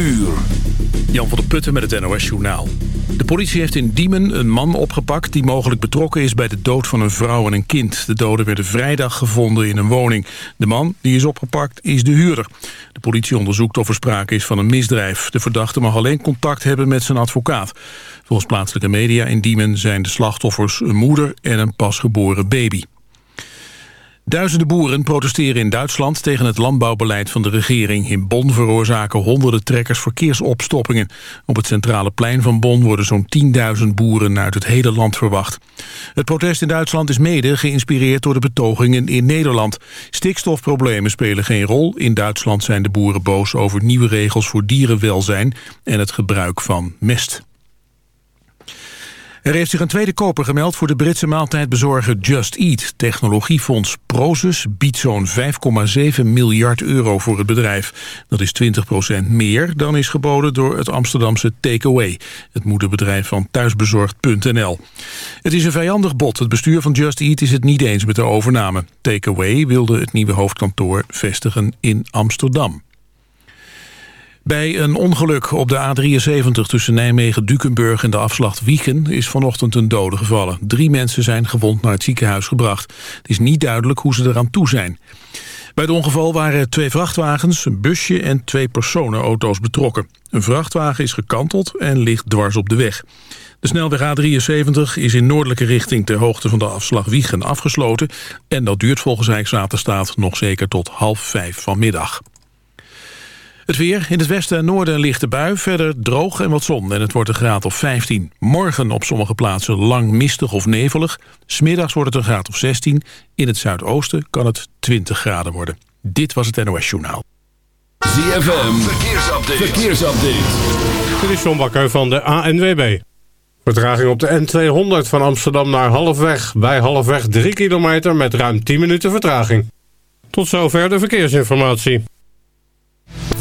Jan van der Putten met het NOS Journaal. De politie heeft in Diemen een man opgepakt... die mogelijk betrokken is bij de dood van een vrouw en een kind. De doden werden vrijdag gevonden in een woning. De man die is opgepakt is de huurder. De politie onderzoekt of er sprake is van een misdrijf. De verdachte mag alleen contact hebben met zijn advocaat. Volgens plaatselijke media in Diemen zijn de slachtoffers een moeder en een pasgeboren baby. Duizenden boeren protesteren in Duitsland tegen het landbouwbeleid van de regering. In Bonn veroorzaken honderden trekkers verkeersopstoppingen. Op het centrale plein van Bonn worden zo'n 10.000 boeren uit het hele land verwacht. Het protest in Duitsland is mede geïnspireerd door de betogingen in Nederland. Stikstofproblemen spelen geen rol. In Duitsland zijn de boeren boos over nieuwe regels voor dierenwelzijn en het gebruik van mest. Er heeft zich een tweede koper gemeld voor de Britse maaltijdbezorger Just Eat. Technologiefonds Prozus biedt zo'n 5,7 miljard euro voor het bedrijf. Dat is 20% meer dan is geboden door het Amsterdamse Takeaway... het moederbedrijf van thuisbezorgd.nl. Het is een vijandig bod. Het bestuur van Just Eat is het niet eens met de overname. Takeaway wilde het nieuwe hoofdkantoor vestigen in Amsterdam. Bij een ongeluk op de A73 tussen Nijmegen-Dukenburg en de afslag Wiegen is vanochtend een dode gevallen. Drie mensen zijn gewond naar het ziekenhuis gebracht. Het is niet duidelijk hoe ze eraan toe zijn. Bij het ongeval waren twee vrachtwagens, een busje en twee personenauto's betrokken. Een vrachtwagen is gekanteld en ligt dwars op de weg. De snelweg A73 is in noordelijke richting ter hoogte van de afslag Wiegen afgesloten... en dat duurt volgens Rijkswaterstaat nog zeker tot half vijf vanmiddag. Het weer. In het westen en noorden een lichte bui. Verder droog en wat zon. En het wordt een graad of 15. Morgen op sommige plaatsen lang mistig of nevelig. Smiddags wordt het een graad of 16. In het zuidoosten kan het 20 graden worden. Dit was het NOS Journaal. ZFM. Verkeersupdate. Verkeersupdate. Dit is John Bakker van de ANWB. Vertraging op de N200 van Amsterdam naar Halfweg. Bij Halfweg 3 kilometer met ruim 10 minuten vertraging. Tot zover de verkeersinformatie.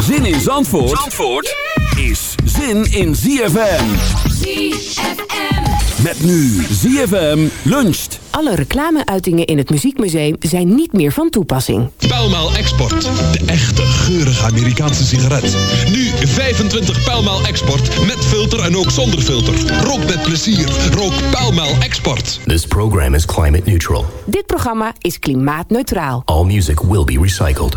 Zin in Zandvoort, Zandvoort is zin in ZFM. ZFM. Met nu ZFM luncht. Alle reclameuitingen in het Muziekmuseum zijn niet meer van toepassing. Pijlmaal Export. De echte geurige Amerikaanse sigaret. Nu 25 Pijlmaal Export. Met filter en ook zonder filter. Rook met plezier. Rook Pijlmaal Export. This program is climate neutral. Dit programma is klimaatneutraal. All music will be recycled.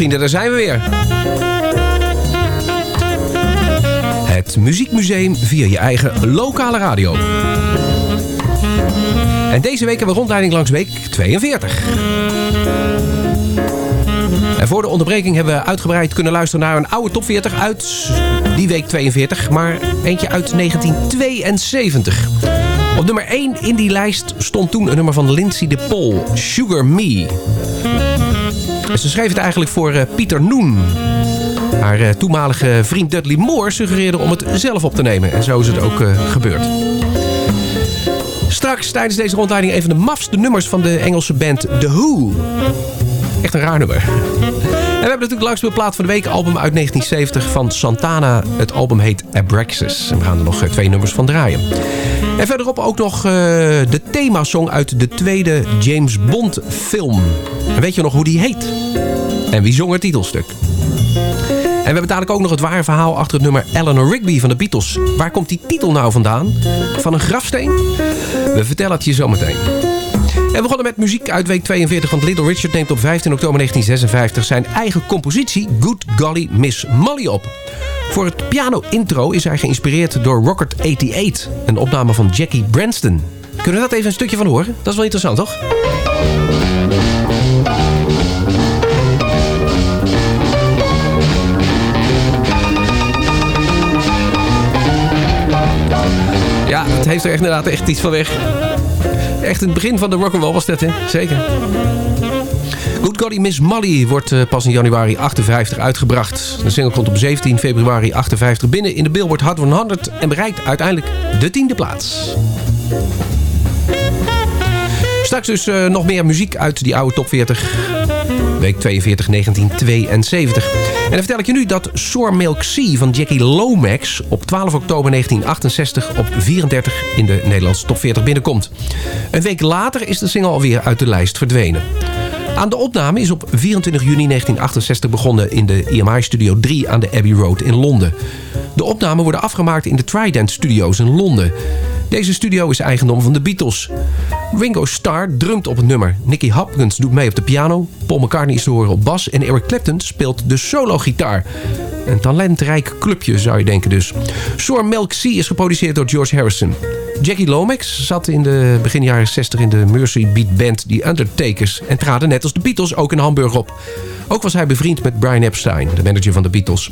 Ja, muziekvrienden, daar zijn we weer. Het Muziekmuseum via je eigen lokale radio. En deze week hebben we rondleiding langs week 42. En voor de onderbreking hebben we uitgebreid kunnen luisteren naar een oude top 40 uit die week 42, maar eentje uit 1972. Op nummer 1 in die lijst stond toen een nummer van Lindsay de Pol, Sugar Me. Ze schreef het eigenlijk voor eh, Pieter Noen. Haar eh, toenmalige vriend Dudley Moore suggereerde om het zelf op te nemen. En zo is het ook eh, gebeurd. Straks tijdens deze rondleiding even de mafste nummers van de Engelse band The Who. Echt een raar nummer. En we hebben natuurlijk langs de plaat van de week album uit 1970 van Santana. Het album heet Abraxas. En we gaan er nog twee nummers van draaien. En verderop ook nog eh, de themasong uit de tweede James Bond film. En weet je nog hoe die heet? En wie zong het titelstuk? En we hebben dadelijk ook nog het ware verhaal achter het nummer Eleanor Rigby van de Beatles. Waar komt die titel nou vandaan? Van een grafsteen? We vertellen het je zo meteen. En we begonnen met muziek uit week 42, want Little Richard neemt op 15 oktober 1956 zijn eigen compositie Good Golly Miss Molly op. Voor het piano-intro is hij geïnspireerd door Rocket 88, een opname van Jackie Branston. Kunnen we dat even een stukje van horen? Dat is wel interessant, toch? Ja, het heeft er echt inderdaad echt iets van weg. Echt het begin van de rock'n'roll was dat, hè? Zeker. Good Golly Miss Molly wordt eh, pas in januari 58 uitgebracht. De single komt op 17 februari 58 binnen in de Billboard Hot 100... en bereikt uiteindelijk de tiende plaats. Straks dus eh, nog meer muziek uit die oude top 40. Week 42, 1972. En dan vertel ik je nu dat Soar Milk Sea van Jackie Lomax... op 12 oktober 1968 op 34 in de Nederlandse top 40 binnenkomt. Een week later is de single alweer uit de lijst verdwenen. Aan de opname is op 24 juni 1968 begonnen in de EMI Studio 3 aan de Abbey Road in Londen. De opnamen worden afgemaakt in de Trident Studios in Londen. Deze studio is eigendom van de Beatles. Ringo Starr drumt op het nummer. Nicky Hopkins doet mee op de piano. Paul McCartney is te horen op bas. En Eric Clapton speelt de solo-gitaar. Een talentrijk clubje zou je denken dus. Soar Milk Sea is geproduceerd door George Harrison. Jackie Lomax zat in de begin jaren 60 in de Mercy Beat Band The Undertakers... en traden net als de Beatles ook in Hamburg op. Ook was hij bevriend met Brian Epstein, de manager van de Beatles.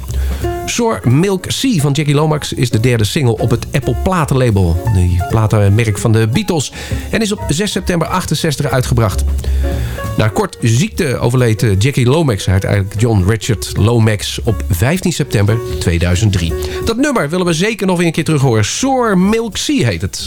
Soar Milk Sea van Jackie Lomax is de derde single op het Apple platenlabel. Die platenmerk van de Beatles. En is op 6 september 68 uitgebracht. Na kort ziekte overleed eh, Jackie Lomax. Hij eigenlijk John Richard Lomax op 15 september 2003. Dat nummer willen we zeker nog een keer terug horen. Soar Milk Sea heet het.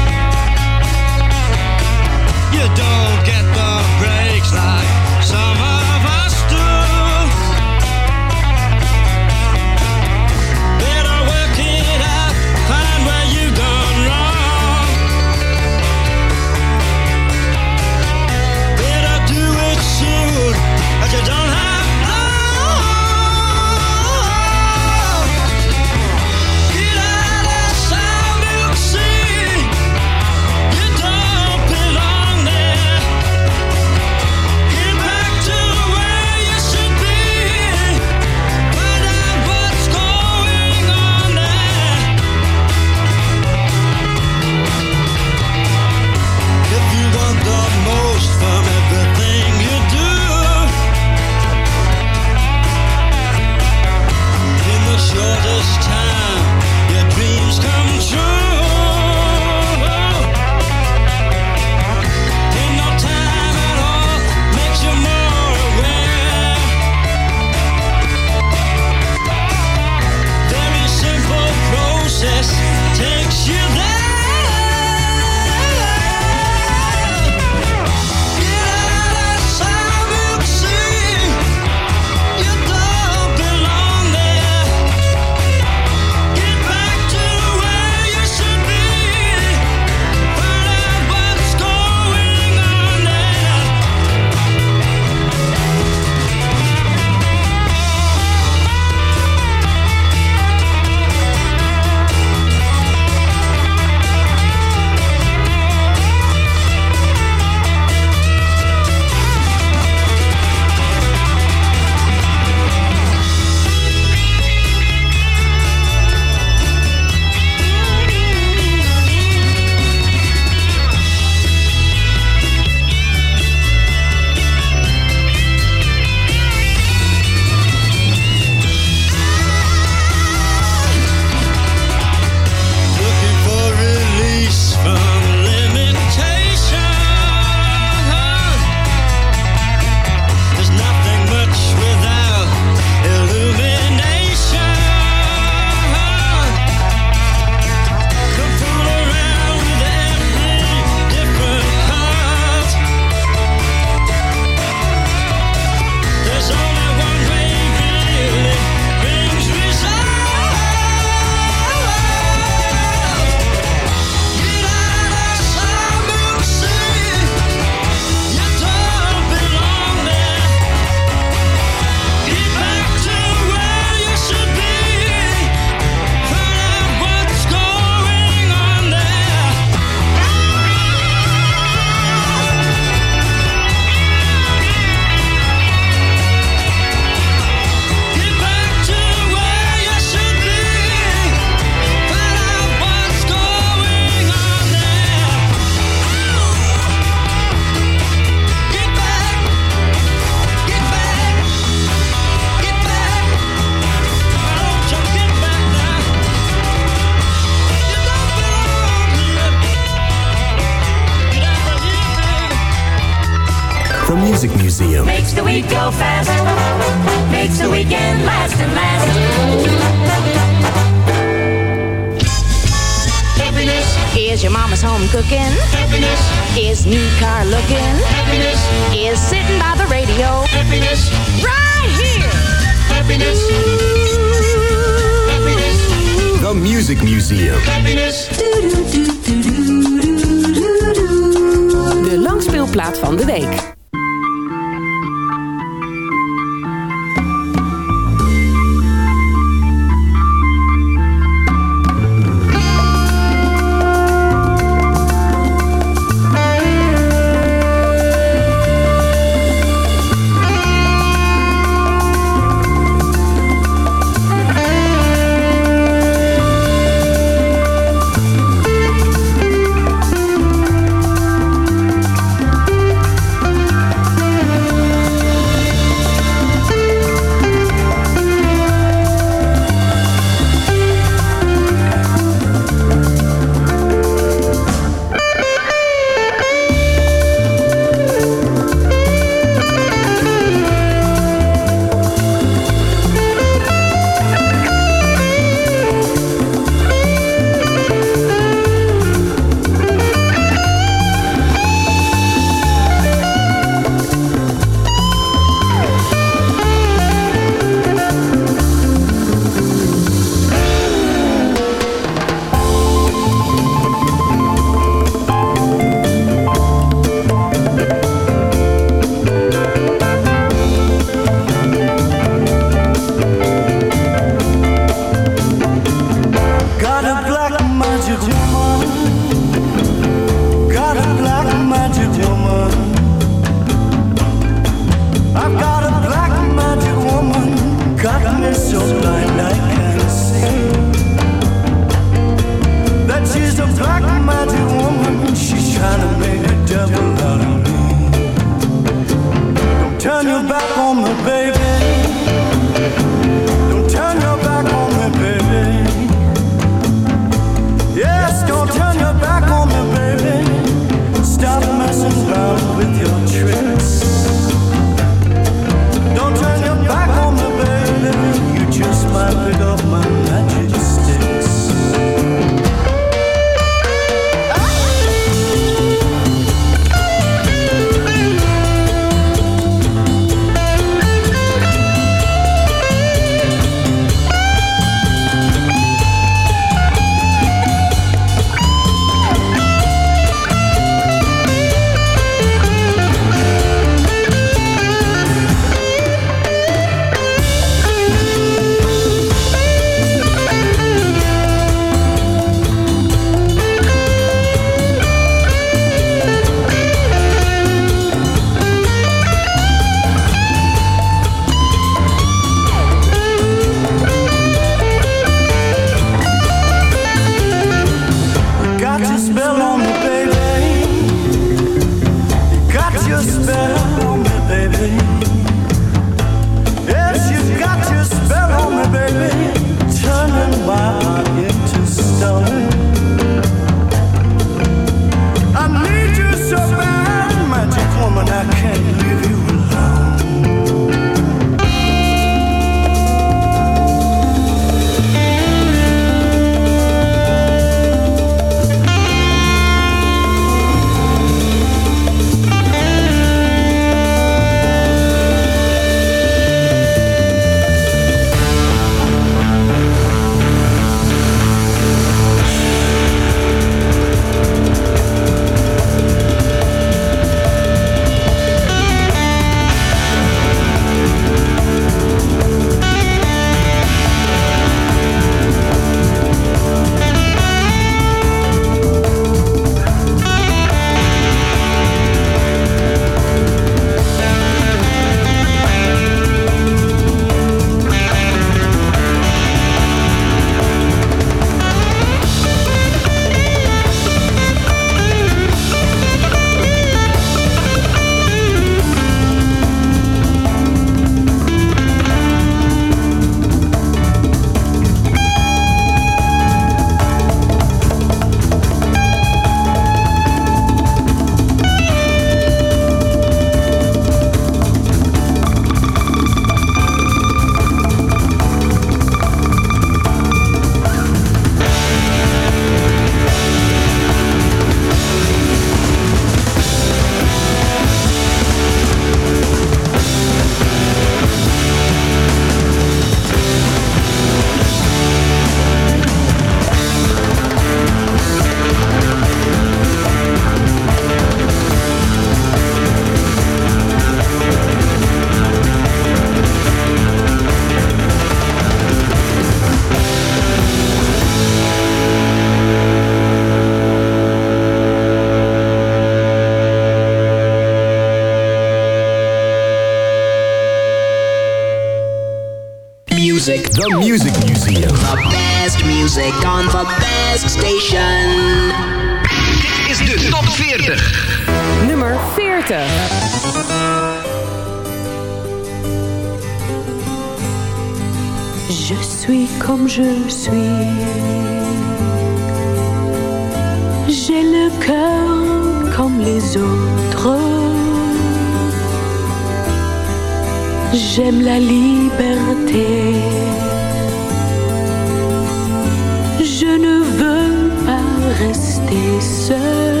Je ne veux pas rester seul.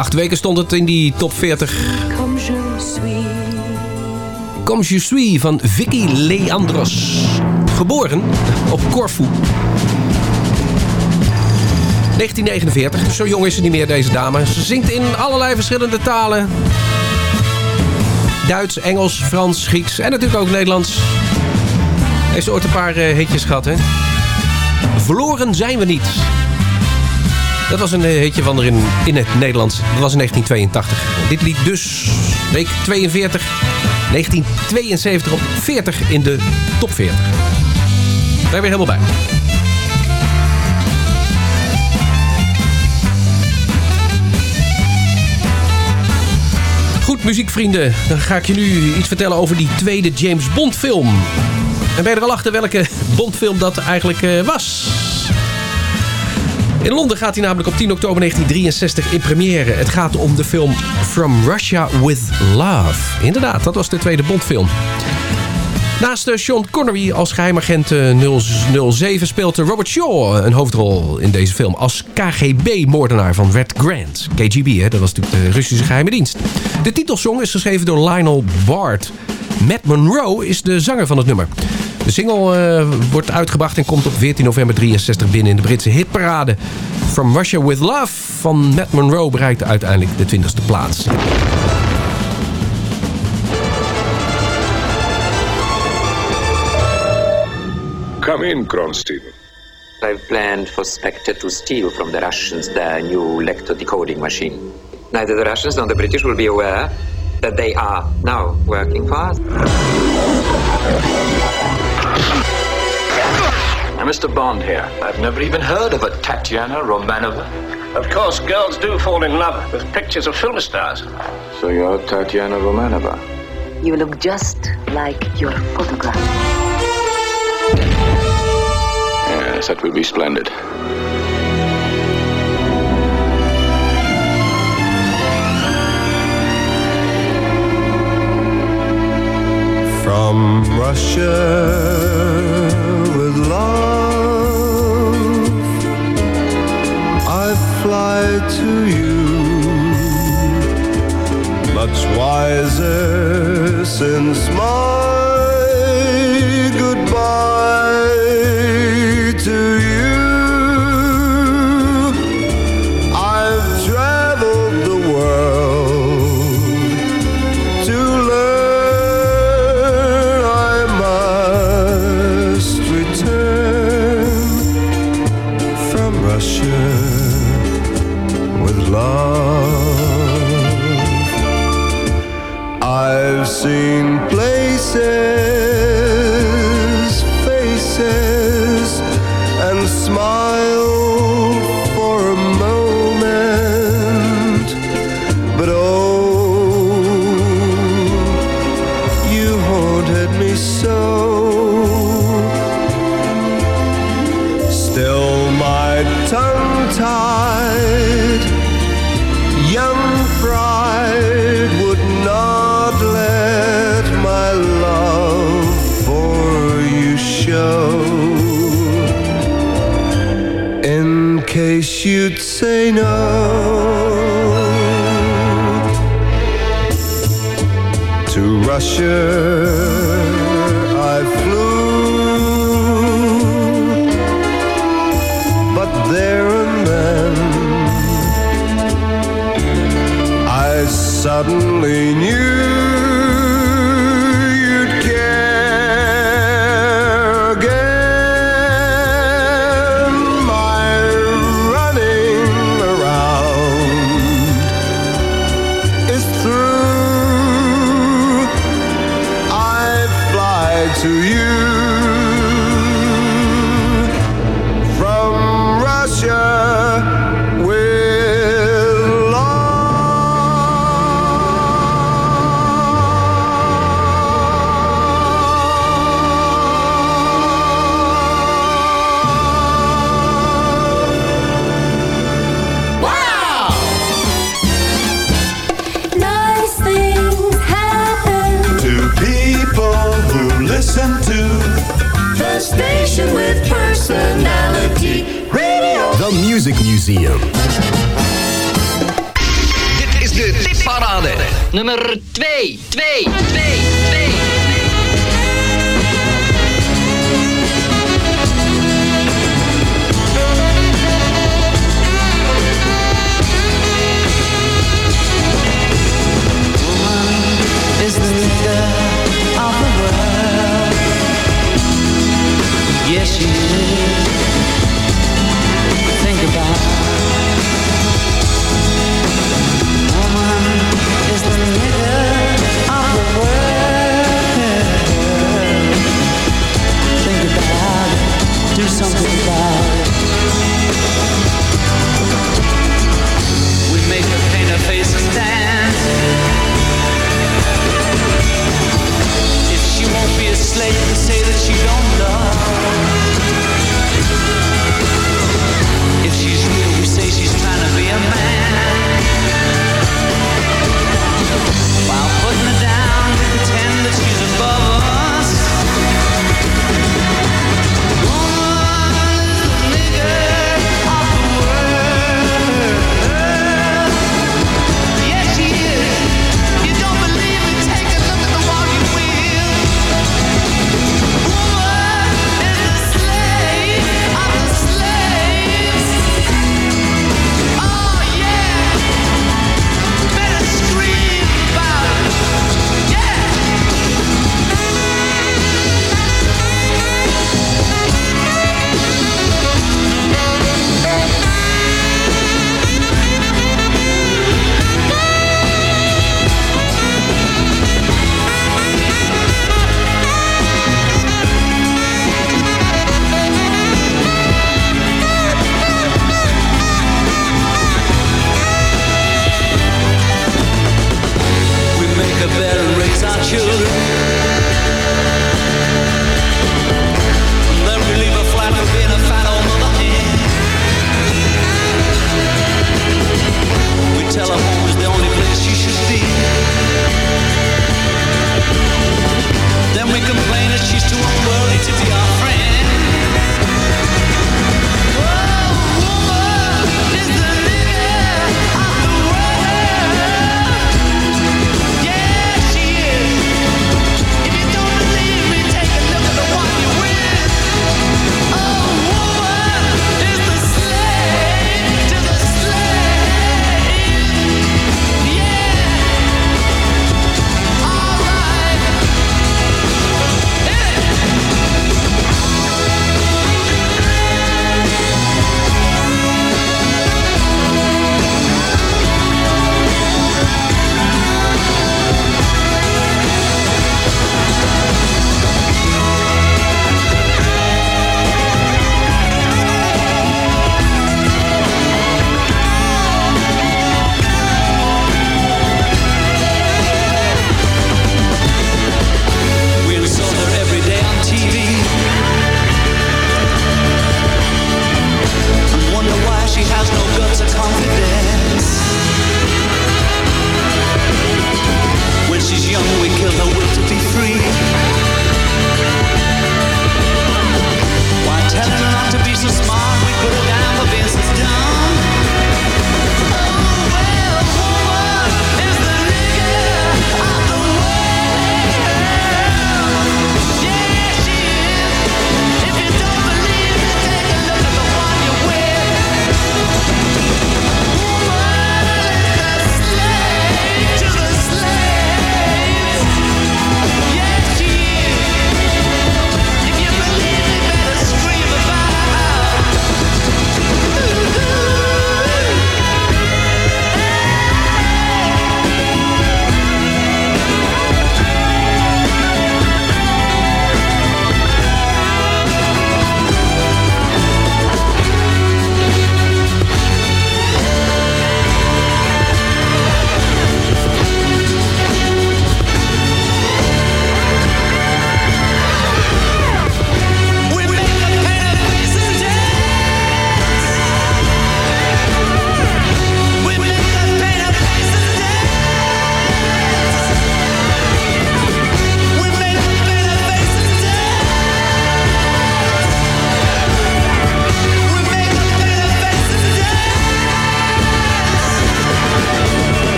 Acht weken stond het in die top 40. Comme je suis. Comme je suis van Vicky Leandros. Geboren op Corfu. 1949, zo jong is ze niet meer deze dame. Ze zingt in allerlei verschillende talen. Duits, Engels, Frans, Grieks en natuurlijk ook Nederlands. Heeft ze ooit een paar eh, hitjes gehad, hè? Verloren zijn we niet. Dat was een eh, hitje van er in, het Nederlands. Dat was in 1982. Dit lied dus, week 42, 1972 op 40 in de top 40. Daar weer helemaal bij. Goed, muziekvrienden. Dan ga ik je nu iets vertellen over die tweede James Bond film. En ben je er al achter welke Bond-film dat eigenlijk eh, was? In Londen gaat hij namelijk op 10 oktober 1963 in première. Het gaat om de film From Russia With Love. Inderdaad, dat was de tweede Bondfilm. Naast eh, Sean Connery als geheimagent eh, 007 speelt eh, Robert Shaw een hoofdrol in deze film als KGB-moordenaar van Red Grant. KGB, hè, dat was natuurlijk de Russische geheime dienst. De titelsong is geschreven door Lionel Bard. Matt Monroe is de zanger van het nummer. De single eh, wordt uitgebracht en komt op 14 november 63 binnen in de Britse hitparade. From Russia With Love van Matt Monroe bereikte uiteindelijk de 20ste plaats. Come in, Kronstein. I've planned for Spectre to steal from the Russians their new lector decoding machine. Neither the Russians nor the British will be aware that they are now working for us. Now, Mr. Bond here. I've never even heard of a Tatiana Romanova. Of course, girls do fall in love with pictures of film stars. So you're Tatiana Romanova. You look just like your photograph. Yes, that would be splendid. From Russia with love, I fly to you, much wiser since my wish you'd say no to Russia. i flew suddenly knew Museum. Dit is de tipparade. Nummer 2, 2, 2.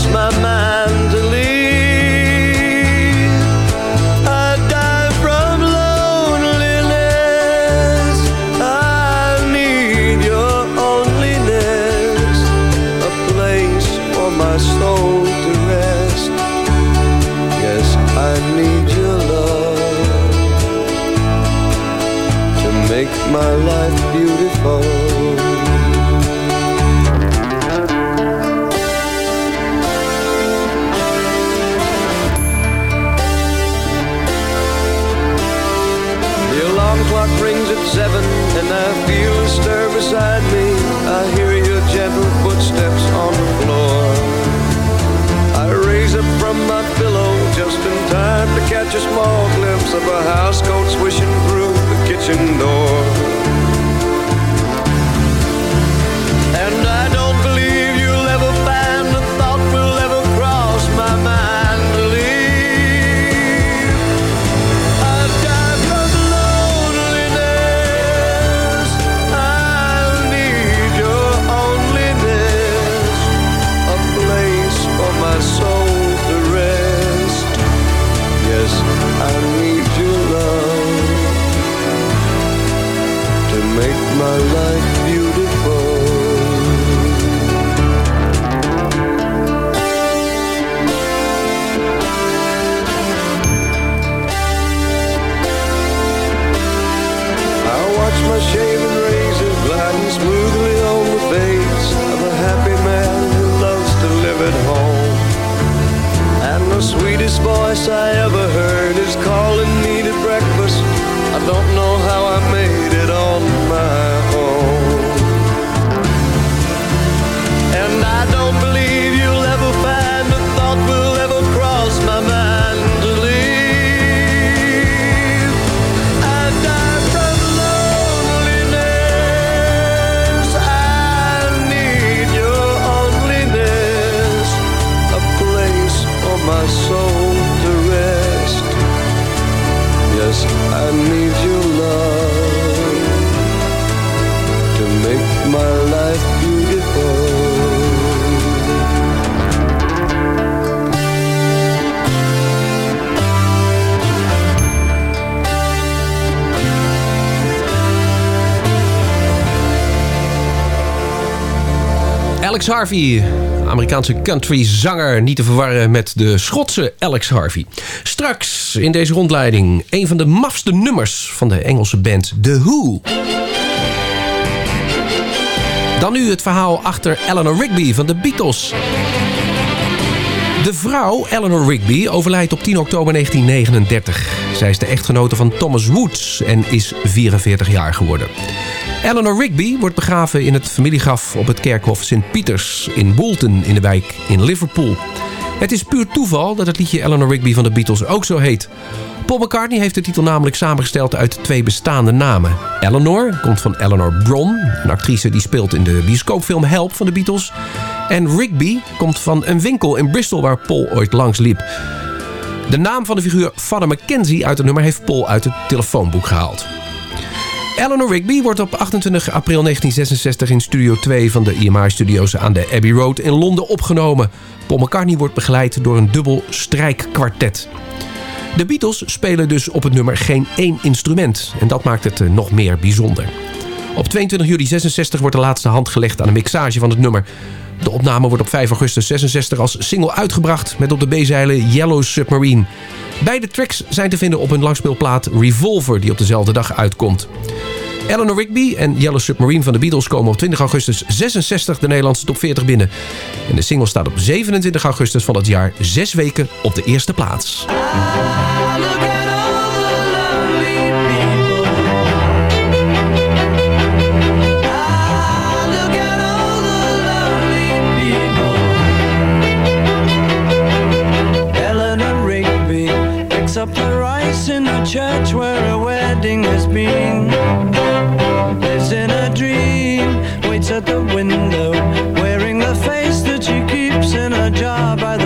Cross my mind to leave. I die from loneliness. I need your a place for my soul to rest. Yes, I need your love to make my life beautiful. Catch a small glimpse of a housecoat swishing through the kitchen door. Voice I ever heard Alex Harvey, Amerikaanse country zanger, niet te verwarren met de Schotse Alex Harvey. Straks in deze rondleiding een van de mafste nummers van de Engelse band The Who. Dan nu het verhaal achter Eleanor Rigby van de Beatles. De vrouw, Eleanor Rigby, overlijdt op 10 oktober 1939. Zij is de echtgenote van Thomas Woods en is 44 jaar geworden. Eleanor Rigby wordt begraven in het familiegraf op het kerkhof St. Peters in Bolton in de wijk in Liverpool. Het is puur toeval dat het liedje Eleanor Rigby van de Beatles ook zo heet. Paul McCartney heeft de titel namelijk samengesteld uit twee bestaande namen. Eleanor komt van Eleanor Bron, een actrice die speelt in de bioscoopfilm Help van de Beatles. En Rigby komt van een winkel in Bristol waar Paul ooit langs liep. De naam van de figuur Father Mackenzie uit het nummer heeft Paul uit het telefoonboek gehaald. Eleanor Rigby wordt op 28 april 1966 in Studio 2 van de EMI Studios aan de Abbey Road in Londen opgenomen. Paul McCartney wordt begeleid door een dubbel strijkkwartet. De Beatles spelen dus op het nummer geen één instrument. En dat maakt het eh, nog meer bijzonder. Op 22 juli 66 wordt de laatste hand gelegd aan de mixage van het nummer. De opname wordt op 5 augustus 66 als single uitgebracht... met op de B-zeilen Yellow Submarine. Beide tracks zijn te vinden op hun langspeelplaat Revolver... die op dezelfde dag uitkomt. Eleanor Rigby en Yellow Submarine van de Beatles komen op 20 augustus 66 de Nederlandse top 40 binnen. En de single staat op 27 augustus van het jaar zes weken op de eerste plaats. Rice in a church where a wedding has been. Lives in a dream, waits at the window, wearing the face that she keeps in a jar by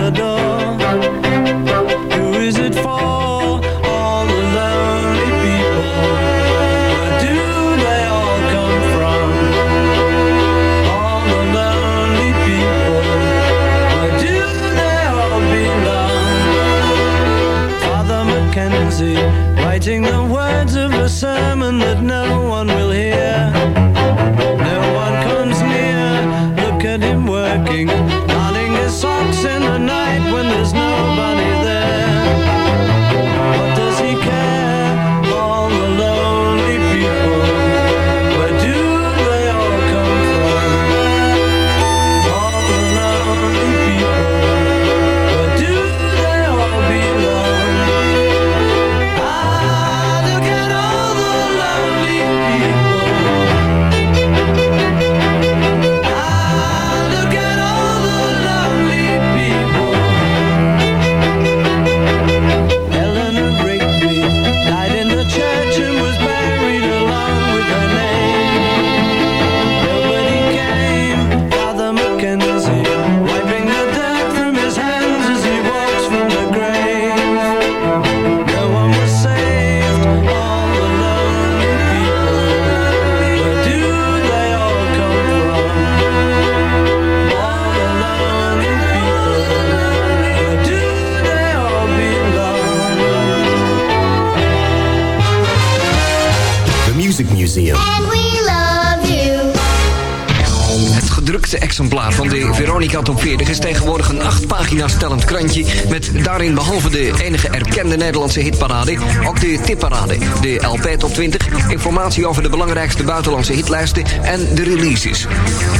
Top 40 is tegenwoordig een acht pagina's tellend krantje... met daarin behalve de enige erkende Nederlandse hitparade... ook de tipparade, de LP Top 20... informatie over de belangrijkste buitenlandse hitlijsten en de releases.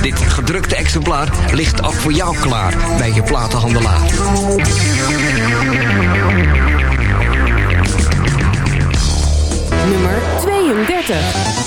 Dit gedrukte exemplaar ligt ook voor jou klaar bij je platenhandelaar. Nummer 32.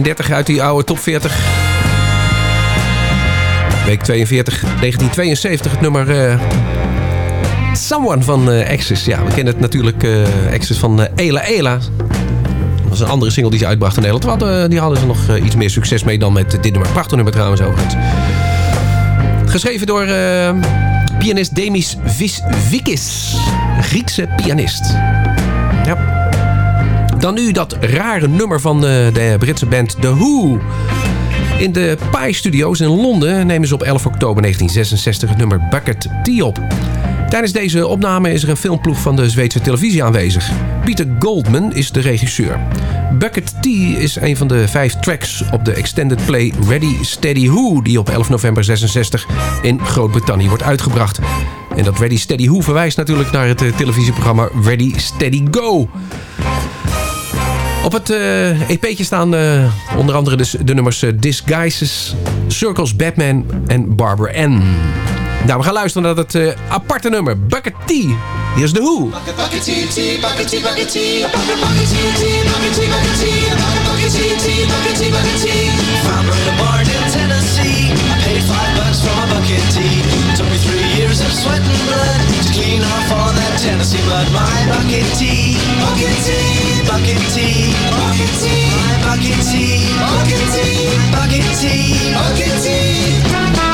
32 uit die oude top 40. Week 42, 1972, het nummer eh, Someone van eh Axis. Ja, we kennen het natuurlijk, eh Axis van Ela Ela. Dat was een andere single die ze uitbracht in Nederland. Eh, die hadden ze nog iets meer succes mee dan met dit nummer. Prachtig nummer trouwens overigens. Geschreven door pianist Demis Visvikis. Griekse pianist. Dan nu dat rare nummer van de, de Britse band The Who. In de Pi Studios in Londen nemen ze op 11 oktober 1966 het nummer Bucket Tea op. Tijdens deze opname is er een filmploeg van de Zweedse televisie aanwezig. Peter Goldman is de regisseur. Bucket Tea is een van de vijf tracks op de extended play Ready Steady Who... die op 11 november 66 in Groot-Brittannië wordt uitgebracht. En dat Ready Steady Who verwijst natuurlijk naar het eh, televisieprogramma Ready Steady Go... Op het uh, EP'tje staan uh, onder andere dus de nummers Disguises, Circles, Batman en Barbara N. Nou, we gaan luisteren naar het aparte nummer, Bucket T. Hier is de Who. Tennessee, I paid five bucks for my bucket tea. Took me three years of sweat and blood to off all that Tennessee mud. My bucket tea, bucket tea, bucket tea, bucket tea, my bucket tea, bucket tea, bucket tea, bucket tea.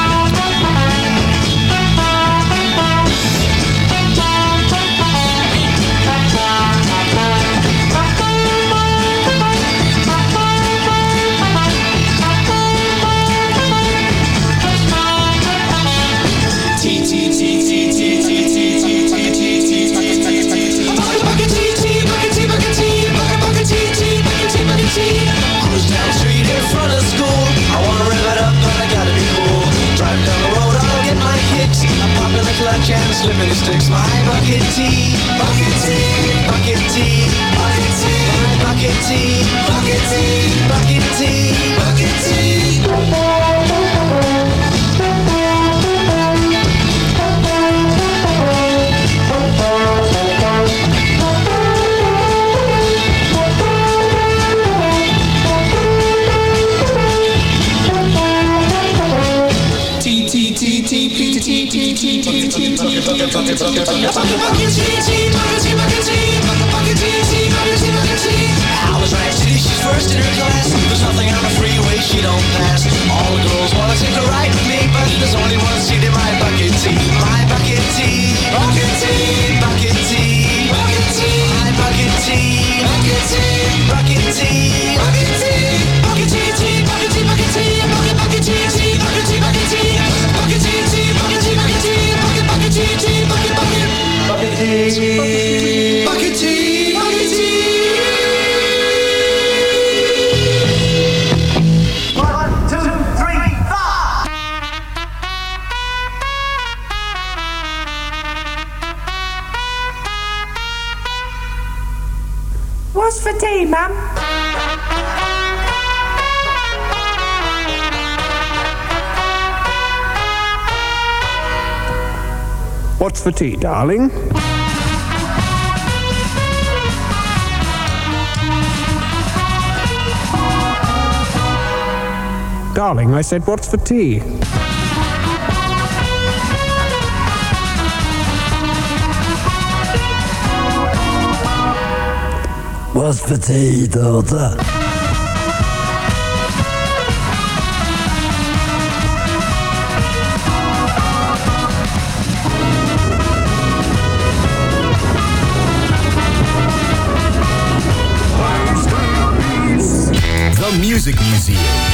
Clutch and slipping sticks. My bucket tea, bucket tea, bucket tea, bucket tea. My bucket tea, bucket tea, bucket tea, bucket tea. Tea, 一起，一，一起，一，for tea, darling. Darling, I said, what's for tea? What's for tea, daughter? Music Museum.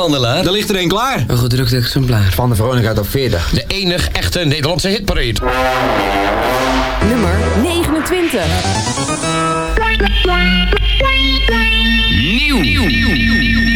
Platenhandelaar. Er ligt er een klaar. Een gedrukt exemplaar. Van de Veronica Top 40. De enig echte Nederlandse hitparade. Nummer 29. Nieuw. What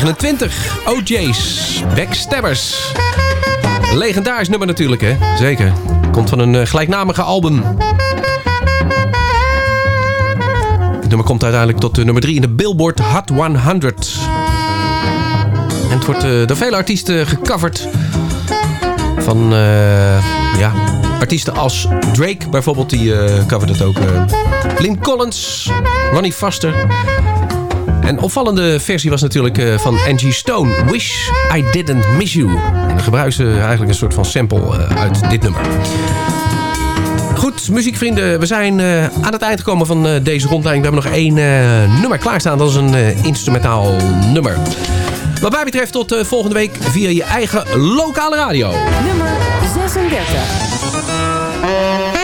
29. OJ's. Backstabbers. Legendarisch nummer natuurlijk, hè? Zeker. Komt van een eh, gelijknamige album. Het nummer komt uiteindelijk tot uh, nummer 3 in de Billboard Hot 100. En het wordt eh, door vele artiesten gecoverd. Van, eh, ja, artiesten als Drake bijvoorbeeld, die eh covert het ook. eh. Lynn Collins, Ronnie Foster. Een opvallende versie was natuurlijk eh, van Angie Stone. Wish I Didn't Miss You. En gebruiken ze eigenlijk een soort van sample eh, uit dit nummer. Goed, muziekvrienden. We zijn eh, aan het eind gekomen van deze rondleiding. We hebben nog één nummer klaarstaan. Dat is een instrumentaal nummer. Wat mij betreft tot volgende week via je eigen lokale radio. Nummer 36.